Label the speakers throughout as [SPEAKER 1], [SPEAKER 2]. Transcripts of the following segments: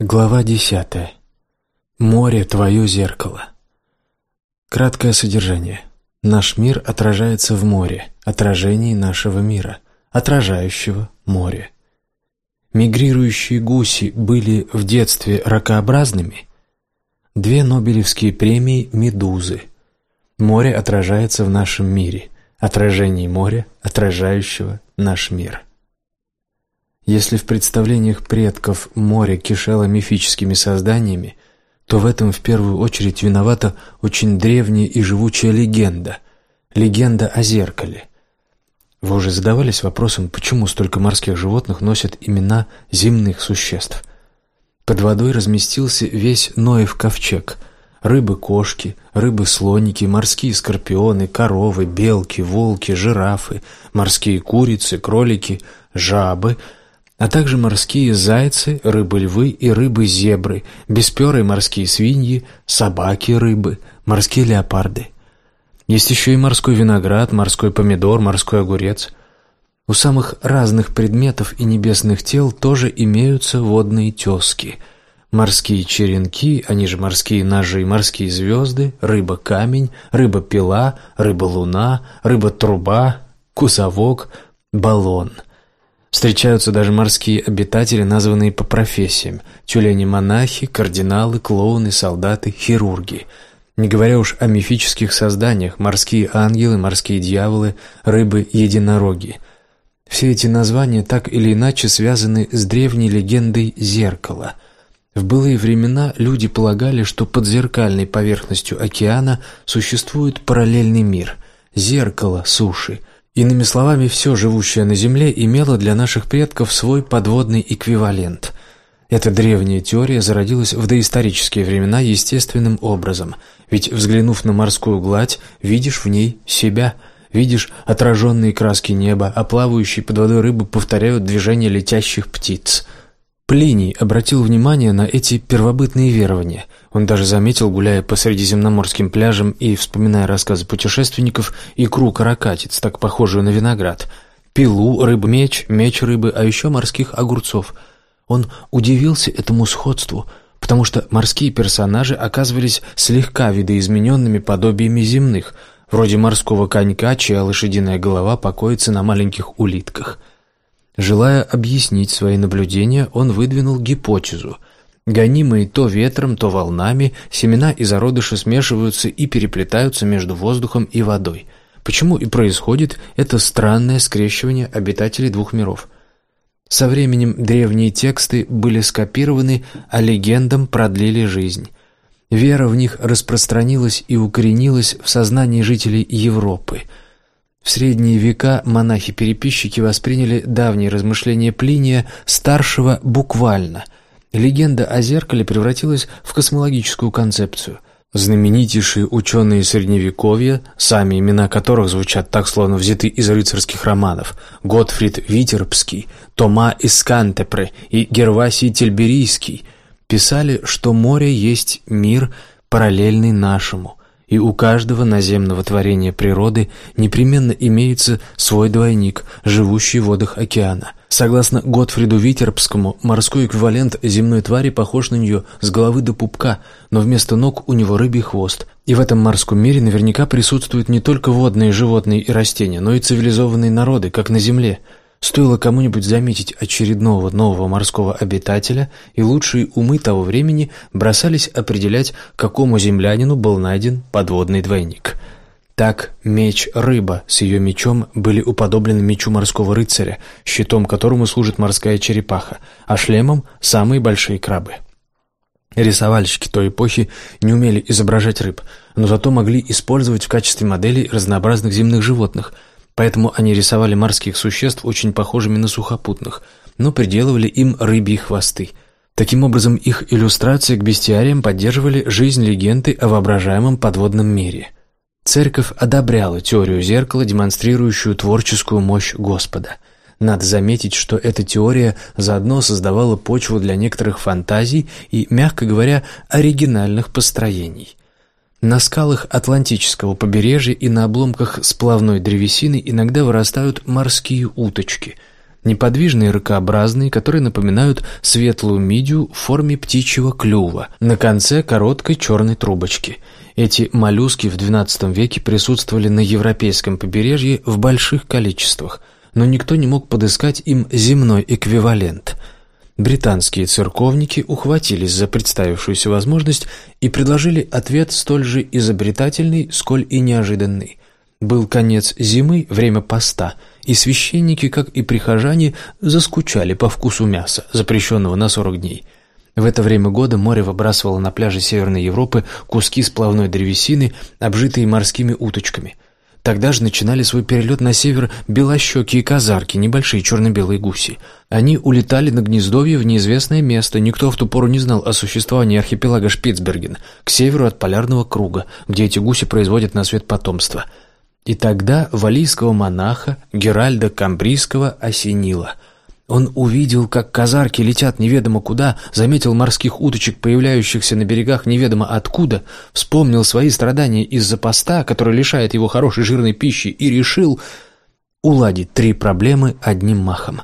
[SPEAKER 1] Глава десятая. Море – твое зеркало. Краткое содержание. Наш мир отражается в море, отражении нашего мира, отражающего море. Мигрирующие гуси были в детстве ракообразными? Две Нобелевские премии «Медузы». Море отражается в нашем мире, отражение моря, отражающего наш мир. Если в представлениях предков море кишело мифическими созданиями, то в этом в первую очередь виновата очень древняя и живучая легенда – легенда о зеркале. Вы уже задавались вопросом, почему столько морских животных носят имена земных существ? Под водой разместился весь Ноев ковчег – рыбы-кошки, рыбы-слоники, морские скорпионы, коровы, белки, волки, жирафы, морские курицы, кролики, жабы – а также морские зайцы, рыбы-львы и рыбы-зебры, бесперые морские свиньи, собаки-рыбы, морские леопарды. Есть еще и морской виноград, морской помидор, морской огурец. У самых разных предметов и небесных тел тоже имеются водные тезки. Морские черенки, они же морские ножи, морские звезды, рыба-камень, рыба-пила, рыба-луна, рыба-труба, кусовок, баллон – Встречаются даже морские обитатели, названные по профессиям – тюлени-монахи, кардиналы, клоуны, солдаты, хирурги. Не говоря уж о мифических созданиях – морские ангелы, морские дьяволы, рыбы-единороги. Все эти названия так или иначе связаны с древней легендой зеркала. В былые времена люди полагали, что под зеркальной поверхностью океана существует параллельный мир – зеркало суши – Иными словами, все живущее на Земле имело для наших предков свой подводный эквивалент. Эта древняя теория зародилась в доисторические времена естественным образом, ведь, взглянув на морскую гладь, видишь в ней себя – Видишь отраженные краски неба, а плавающие под водой рыбы повторяют движение летящих птиц. Плиний обратил внимание на эти первобытные верования. Он даже заметил, гуляя по средиземноморским пляжам и вспоминая рассказы путешественников, икру каракатиц, так похожую на виноград, пилу, рыбу-меч, меч рыбы, а еще морских огурцов. Он удивился этому сходству, потому что морские персонажи оказывались слегка видоизмененными подобиями земных, вроде морского конька, чья лошадиная голова покоится на маленьких улитках – Желая объяснить свои наблюдения, он выдвинул гипотезу. Гонимые то ветром, то волнами, семена и зародыши смешиваются и переплетаются между воздухом и водой. Почему и происходит это странное скрещивание обитателей двух миров? Со временем древние тексты были скопированы, а легендам продлили жизнь. Вера в них распространилась и укоренилась в сознании жителей Европы – в средние века монахи-переписчики восприняли давние размышления Плиния старшего буквально. Легенда о зеркале превратилась в космологическую концепцию. Знаменитейшие ученые Средневековья, сами имена которых звучат так, словно взяты из рыцарских романов, Готфрид Витерпский, Тома из Кантепре и Гервасий Тельберийский, писали, что море есть мир, параллельный нашему, и у каждого наземного творения природы непременно имеется свой двойник, живущий в водах океана. Согласно Готфриду Витерпскому, морской эквивалент земной твари похож на нее с головы до пупка, но вместо ног у него рыбий хвост. И в этом морском мире наверняка присутствуют не только водные животные и растения, но и цивилизованные народы, как на Земле – Стоило кому-нибудь заметить очередного нового морского обитателя, и лучшие умы того времени бросались определять, какому землянину был найден подводный двойник. Так меч-рыба с ее мечом были уподоблены мечу морского рыцаря, щитом которому служит морская черепаха, а шлемом – самые большие крабы. Рисовальщики той эпохи не умели изображать рыб, но зато могли использовать в качестве моделей разнообразных земных животных – Поэтому они рисовали морских существ очень похожими на сухопутных, но приделывали им рыбьи хвосты. Таким образом, их иллюстрации к бестиариям поддерживали жизнь легенды о воображаемом подводном мире. Церковь одобряла теорию зеркала, демонстрирующую творческую мощь Господа. Надо заметить, что эта теория заодно создавала почву для некоторых фантазий и, мягко говоря, оригинальных построений. На скалах Атлантического побережья и на обломках сплавной древесины иногда вырастают морские уточки. Неподвижные ракообразные, которые напоминают светлую мидию в форме птичьего клюва, на конце короткой черной трубочки. Эти моллюски в XII веке присутствовали на европейском побережье в больших количествах, но никто не мог подыскать им земной эквивалент – Британские церковники ухватились за представившуюся возможность и предложили ответ столь же изобретательный, сколь и неожиданный. Был конец зимы, время поста, и священники, как и прихожане, заскучали по вкусу мяса, запрещенного на 40 дней. В это время года море выбрасывало на пляжи Северной Европы куски сплавной древесины, обжитые морскими уточками – Тогда же начинали свой перелет на север белощеки и казарки, небольшие черно-белые гуси. Они улетали на гнездовье в неизвестное место, никто в ту пору не знал о существовании архипелага Шпицберген, к северу от полярного круга, где эти гуси производят на свет потомство. И тогда валийского монаха Геральда Камбрийского осенило – он увидел, как казарки летят неведомо куда, заметил морских уточек, появляющихся на берегах неведомо откуда, вспомнил свои страдания из-за поста, который лишает его хорошей жирной пищи, и решил уладить три проблемы одним махом.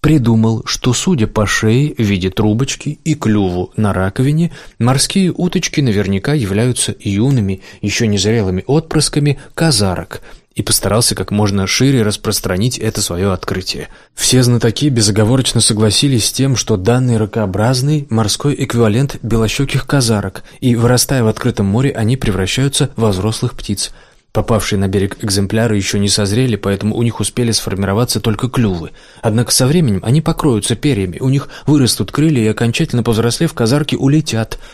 [SPEAKER 1] Придумал, что, судя по шее в виде трубочки и клюву на раковине, морские уточки наверняка являются юными, еще незрелыми отпрысками казарок – и постарался как можно шире распространить это свое открытие. Все знатоки безоговорочно согласились с тем, что данный ракообразный – морской эквивалент белощеких казарок, и, вырастая в открытом море, они превращаются в взрослых птиц. Попавшие на берег экземпляры еще не созрели, поэтому у них успели сформироваться только клювы. Однако со временем они покроются перьями, у них вырастут крылья и, окончательно повзрослев, казарки улетят –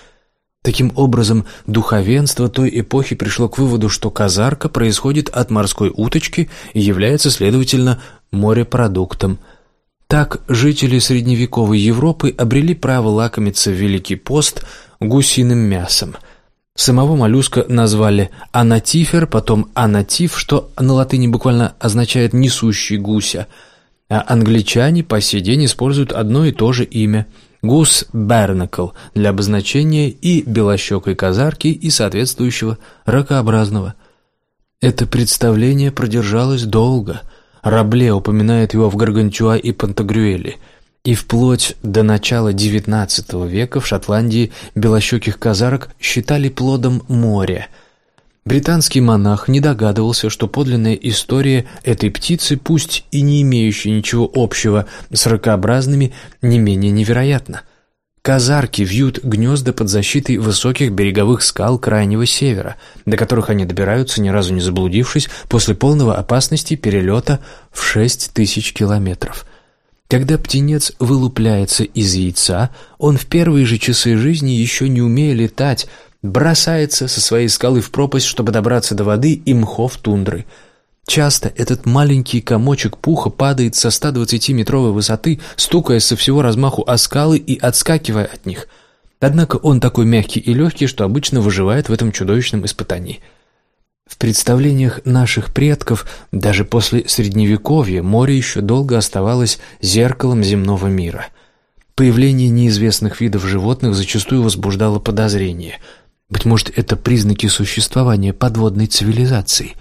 [SPEAKER 1] Таким образом, духовенство той эпохи пришло к выводу, что казарка происходит от морской уточки и является, следовательно, морепродуктом. Так жители средневековой Европы обрели право лакомиться в Великий пост гусиным мясом. Самого моллюска назвали анатифер, потом анатиф, что на латыни буквально означает «несущий гуся», а англичане по сей день используют одно и то же имя – Гус Бернакл для обозначения и белощекой казарки, и соответствующего ракообразного. Это представление продержалось долго. Рабле упоминает его в Гаргантюа и Пантагрюэле. И вплоть до начала XIX века в Шотландии белощеких казарок считали плодом моря – Британский монах не догадывался, что подлинная история этой птицы, пусть и не имеющая ничего общего с ракообразными, не менее невероятна. Казарки вьют гнезда под защитой высоких береговых скал Крайнего Севера, до которых они добираются, ни разу не заблудившись, после полного опасности перелета в шесть тысяч километров. Когда птенец вылупляется из яйца, он в первые же часы жизни, еще не умея летать, бросается со своей скалы в пропасть, чтобы добраться до воды и мхов тундры. Часто этот маленький комочек пуха падает со 120-метровой высоты, стукая со всего размаху о скалы и отскакивая от них. Однако он такой мягкий и легкий, что обычно выживает в этом чудовищном испытании. В представлениях наших предков, даже после Средневековья, море еще долго оставалось зеркалом земного мира. Появление неизвестных видов животных зачастую возбуждало подозрения – быть может, это признаки существования подводной цивилизации.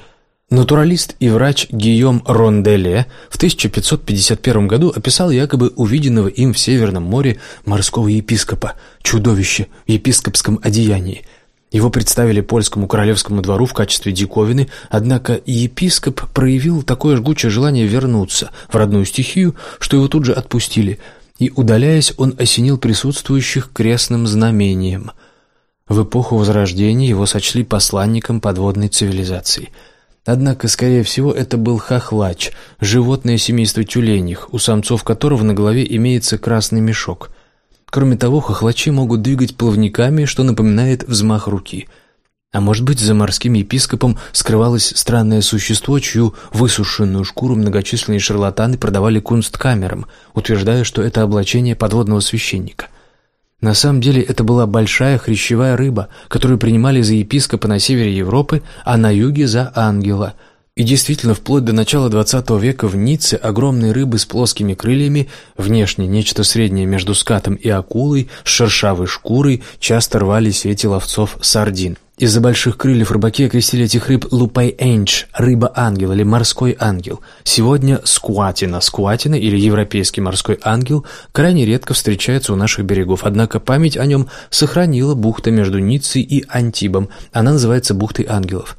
[SPEAKER 1] Натуралист и врач Гийом Ронделе в 1551 году описал якобы увиденного им в Северном море морского епископа, чудовище в епископском одеянии. Его представили польскому королевскому двору в качестве диковины, однако епископ проявил такое жгучее желание вернуться в родную стихию, что его тут же отпустили, и, удаляясь, он осенил присутствующих крестным знамением – в эпоху Возрождения его сочли посланником подводной цивилизации. Однако, скорее всего, это был хохлач, животное семейства тюленях, у самцов которого на голове имеется красный мешок. Кроме того, хохлачи могут двигать плавниками, что напоминает взмах руки. А может быть, за морским епископом скрывалось странное существо, чью высушенную шкуру многочисленные шарлатаны продавали кунсткамерам, утверждая, что это облачение подводного священника – на самом деле это была большая хрящевая рыба, которую принимали за епископа на севере Европы, а на юге за ангела. И действительно, вплоть до начала XX века в Ницце огромные рыбы с плоскими крыльями, внешне нечто среднее между скатом и акулой, с шершавой шкурой, часто рвали сети ловцов сардин. Из-за больших крыльев рыбаки окрестили этих рыб лупай-эндж, рыба-ангел или морской ангел. Сегодня скуатина, скуатина или европейский морской ангел крайне редко встречается у наших берегов, однако память о нем сохранила бухта между Ниццей и Антибом. Она называется бухтой ангелов.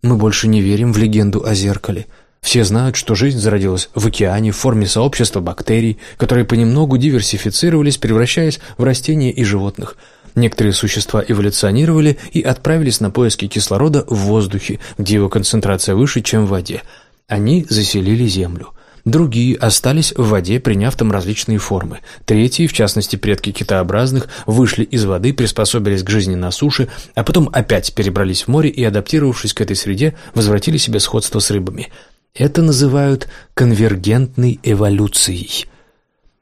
[SPEAKER 1] Мы больше не верим в легенду о зеркале. Все знают, что жизнь зародилась в океане в форме сообщества бактерий, которые понемногу диверсифицировались, превращаясь в растения и животных – Некоторые существа эволюционировали и отправились на поиски кислорода в воздухе, где его концентрация выше, чем в воде. Они заселили Землю. Другие остались в воде, приняв там различные формы. Третьи, в частности предки китообразных, вышли из воды, приспособились к жизни на суше, а потом опять перебрались в море и, адаптировавшись к этой среде, возвратили себе сходство с рыбами. Это называют конвергентной эволюцией.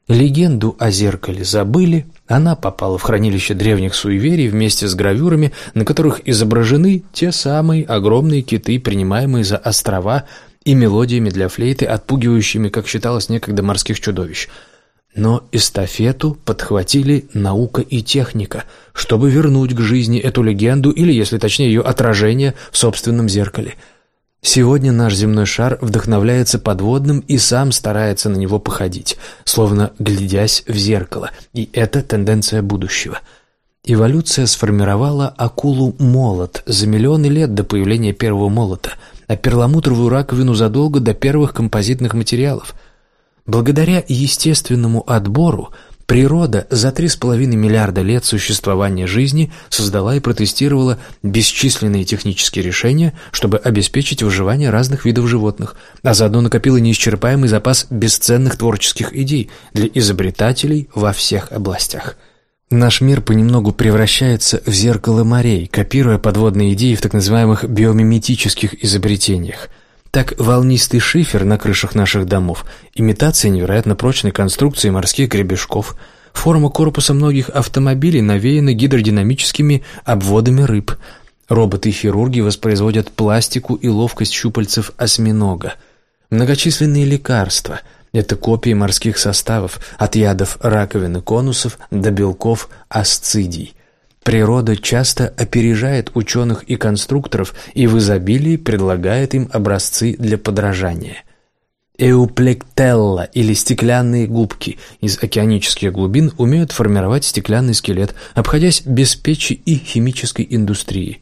[SPEAKER 1] Легенду о зеркале забыли, она попала в хранилище древних суеверий вместе с гравюрами, на которых изображены те самые огромные киты, принимаемые за острова, и мелодиями для флейты, отпугивающими, как считалось некогда, морских чудовищ. Но эстафету подхватили наука и техника, чтобы вернуть к жизни эту легенду или, если точнее, ее отражение в собственном зеркале – Сегодня наш земной шар вдохновляется подводным и сам старается на него походить, словно глядясь в зеркало, и это тенденция будущего. Эволюция сформировала акулу-молот за миллионы лет до появления первого молота, а перламутровую раковину задолго до первых композитных материалов. Благодаря естественному отбору Природа за 3,5 миллиарда лет существования жизни создала и протестировала бесчисленные технические решения, чтобы обеспечить выживание разных видов животных, а заодно накопила неисчерпаемый запас бесценных творческих идей для изобретателей во всех областях. Наш мир понемногу превращается в зеркало морей, копируя подводные идеи в так называемых биомиметических изобретениях – так волнистый шифер на крышах наших домов, имитация невероятно прочной конструкции морских гребешков, форма корпуса многих автомобилей навеяна гидродинамическими обводами рыб. Роботы-хирурги воспроизводят пластику и ловкость щупальцев осьминога. Многочисленные лекарства – это копии морских составов, от ядов раковины конусов до белков асцидий – Природа часто опережает ученых и конструкторов и в изобилии предлагает им образцы для подражания. Эуплектелла или стеклянные губки из океанических глубин умеют формировать стеклянный скелет, обходясь без печи и химической индустрии.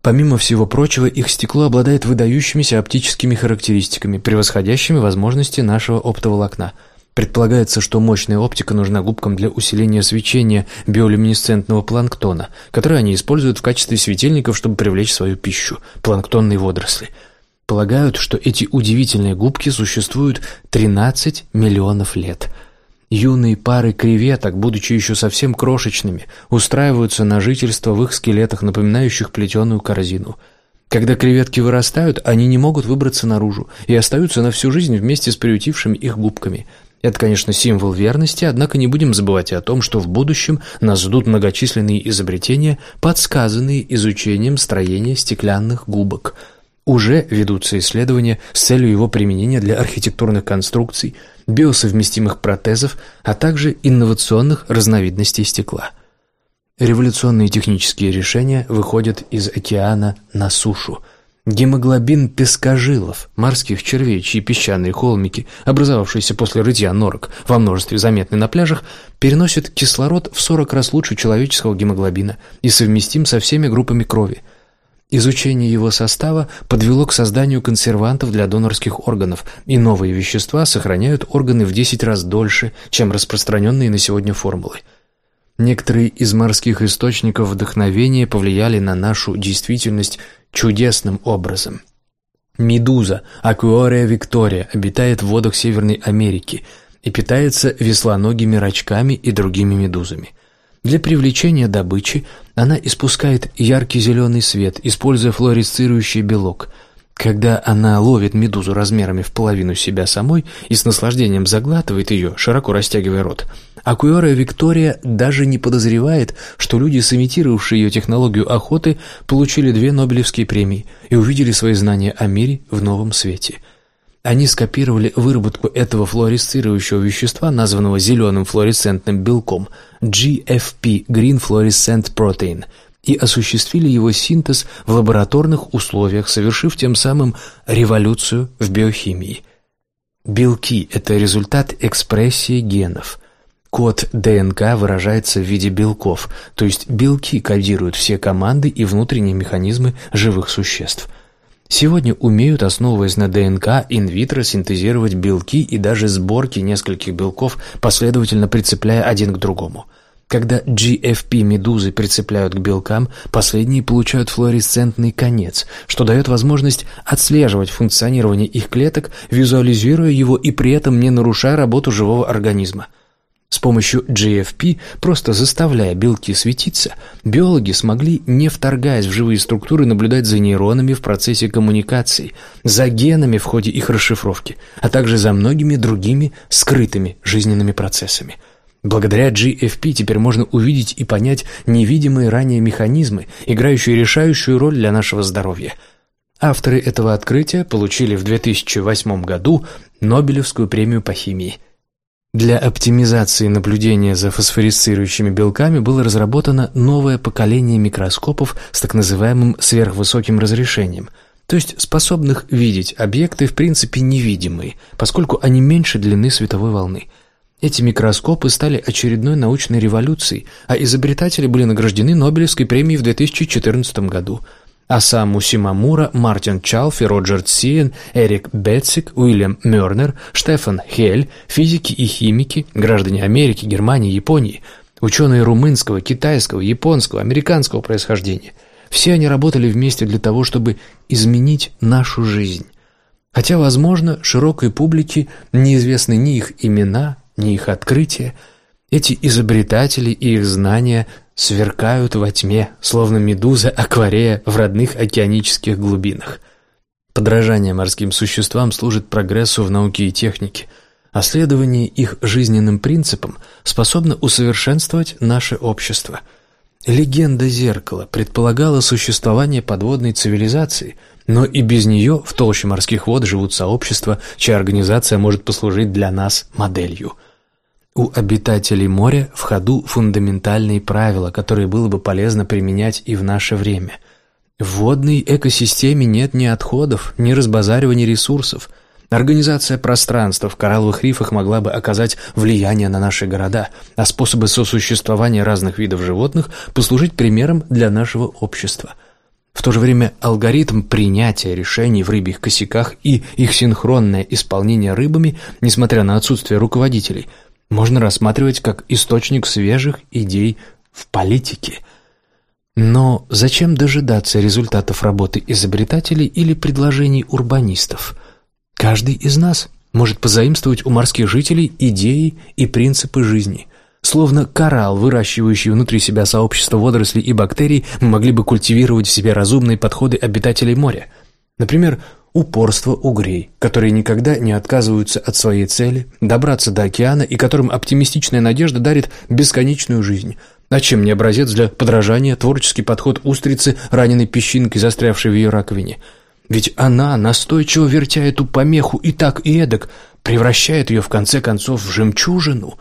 [SPEAKER 1] Помимо всего прочего, их стекло обладает выдающимися оптическими характеристиками, превосходящими возможности нашего оптоволокна – Предполагается, что мощная оптика нужна губкам для усиления свечения биолюминесцентного планктона, который они используют в качестве светильников, чтобы привлечь свою пищу – планктонные водоросли. Полагают, что эти удивительные губки существуют 13 миллионов лет. Юные пары креветок, будучи еще совсем крошечными, устраиваются на жительство в их скелетах, напоминающих плетеную корзину – когда креветки вырастают, они не могут выбраться наружу и остаются на всю жизнь вместе с приютившими их губками – это, конечно, символ верности, однако не будем забывать и о том, что в будущем нас ждут многочисленные изобретения, подсказанные изучением строения стеклянных губок. Уже ведутся исследования с целью его применения для архитектурных конструкций, биосовместимых протезов, а также инновационных разновидностей стекла. Революционные технические решения выходят из океана на сушу – Гемоглобин пескожилов, морских червей, чьи песчаные холмики, образовавшиеся после рытья норок, во множестве заметны на пляжах, переносят кислород в 40 раз лучше человеческого гемоглобина и совместим со всеми группами крови. Изучение его состава подвело к созданию консервантов для донорских органов, и новые вещества сохраняют органы в 10 раз дольше, чем распространенные на сегодня формулы. Некоторые из морских источников вдохновения повлияли на нашу действительность чудесным образом. Медуза, Акуория виктория, обитает в водах Северной Америки и питается веслоногими рачками и другими медузами. Для привлечения добычи она испускает яркий зеленый свет, используя флуоресцирующий белок – когда она ловит медузу размерами в половину себя самой и с наслаждением заглатывает ее, широко растягивая рот, Акуэра Виктория даже не подозревает, что люди, сымитировавшие ее технологию охоты, получили две Нобелевские премии и увидели свои знания о мире в новом свете. Они скопировали выработку этого флуоресцирующего вещества, названного зеленым флуоресцентным белком, GFP – Green Fluorescent Protein – и осуществили его синтез в лабораторных условиях, совершив тем самым революцию в биохимии. Белки – это результат экспрессии генов. Код ДНК выражается в виде белков, то есть белки кодируют все команды и внутренние механизмы живых существ. Сегодня умеют, основываясь на ДНК, инвитро синтезировать белки и даже сборки нескольких белков, последовательно прицепляя один к другому – когда GFP-медузы прицепляют к белкам, последние получают флуоресцентный конец, что дает возможность отслеживать функционирование их клеток, визуализируя его и при этом не нарушая работу живого организма. С помощью GFP, просто заставляя белки светиться, биологи смогли, не вторгаясь в живые структуры, наблюдать за нейронами в процессе коммуникации, за генами в ходе их расшифровки, а также за многими другими скрытыми жизненными процессами – Благодаря GFP теперь можно увидеть и понять невидимые ранее механизмы, играющие решающую роль для нашего здоровья. Авторы этого открытия получили в 2008 году Нобелевскую премию по химии. Для оптимизации наблюдения за фосфорисцирующими белками было разработано новое поколение микроскопов с так называемым сверхвысоким разрешением, то есть способных видеть объекты в принципе невидимые, поскольку они меньше длины световой волны – эти микроскопы стали очередной научной революцией, а изобретатели были награждены Нобелевской премией в 2014 году. Асаму Симамура, Мартин Чалфи, Роджер Сиен, Эрик Бетсик, Уильям Мёрнер, Штефан Хель, физики и химики, граждане Америки, Германии, Японии, ученые румынского, китайского, японского, американского происхождения. Все они работали вместе для того, чтобы изменить нашу жизнь. Хотя, возможно, широкой публике неизвестны ни их имена, ни их открытия, эти изобретатели и их знания сверкают во тьме, словно медуза акварея в родных океанических глубинах. Подражание морским существам служит прогрессу в науке и технике, а следование их жизненным принципам способно усовершенствовать наше общество. Легенда зеркала предполагала существование подводной цивилизации, но и без нее в толще морских вод живут сообщества, чья организация может послужить для нас моделью – у обитателей моря в ходу фундаментальные правила, которые было бы полезно применять и в наше время. В водной экосистеме нет ни отходов, ни разбазаривания ресурсов. Организация пространства в коралловых рифах могла бы оказать влияние на наши города, а способы сосуществования разных видов животных послужить примером для нашего общества – в то же время алгоритм принятия решений в рыбьих косяках и их синхронное исполнение рыбами, несмотря на отсутствие руководителей, можно рассматривать как источник свежих идей в политике. Но зачем дожидаться результатов работы изобретателей или предложений урбанистов? Каждый из нас может позаимствовать у морских жителей идеи и принципы жизни. Словно коралл, выращивающий внутри себя сообщество водорослей и бактерий, могли бы культивировать в себе разумные подходы обитателей моря. Например, упорство угрей, которые никогда не отказываются от своей цели добраться до океана и которым оптимистичная надежда дарит бесконечную жизнь. А чем не образец для подражания творческий подход устрицы, раненой песчинкой, застрявшей в ее раковине? Ведь она, настойчиво вертя эту помеху и так и эдак, превращает ее в конце концов в жемчужину.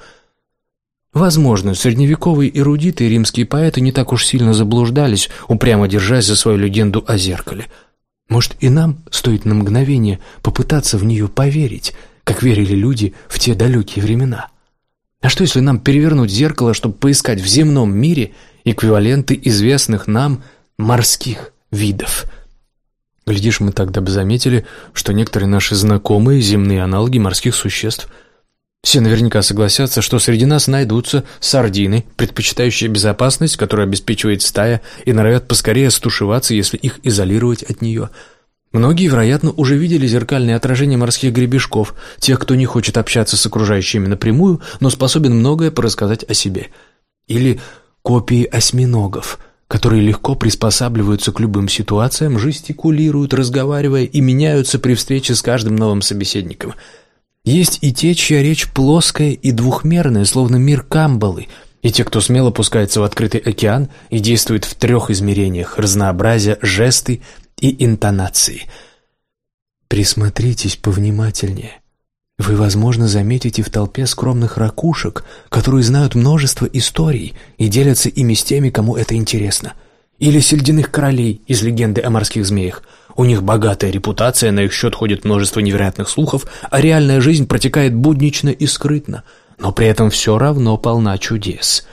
[SPEAKER 1] Возможно, средневековые эрудиты и римские поэты не так уж сильно заблуждались, упрямо держась за свою легенду о зеркале – может, и нам стоит на мгновение попытаться в нее поверить, как верили люди в те далекие времена? А что, если нам перевернуть зеркало, чтобы поискать в земном мире эквиваленты известных нам морских видов? Глядишь, мы тогда бы заметили, что некоторые наши знакомые земные аналоги морских существ – все наверняка согласятся, что среди нас найдутся сардины, предпочитающие безопасность, которую обеспечивает стая, и норовят поскорее стушеваться, если их изолировать от нее. Многие, вероятно, уже видели зеркальное отражение морских гребешков, тех, кто не хочет общаться с окружающими напрямую, но способен многое порассказать о себе. Или копии осьминогов, которые легко приспосабливаются к любым ситуациям, жестикулируют, разговаривая и меняются при встрече с каждым новым собеседником – есть и те, чья речь плоская и двухмерная, словно мир Камбалы, и те, кто смело пускается в открытый океан и действует в трех измерениях разнообразия жесты и интонации. Присмотритесь повнимательнее. Вы, возможно, заметите в толпе скромных ракушек, которые знают множество историй и делятся ими с теми, кому это интересно. Или сельдяных королей из легенды о морских змеях. У них богатая репутация, на их счет ходит множество невероятных слухов, а реальная жизнь протекает буднично и скрытно, но при этом все равно полна чудес.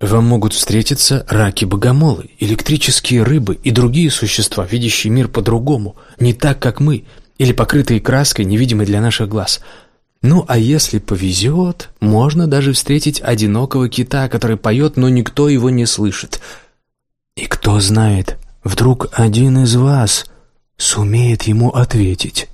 [SPEAKER 1] Вам могут встретиться раки-богомолы, электрические рыбы и другие существа, видящие мир по-другому, не так, как мы, или покрытые краской, невидимой для наших глаз. Ну, а если повезет, можно даже встретить одинокого кита, который поет, но никто его не слышит. И кто знает, вдруг один из вас сумеет ему ответить.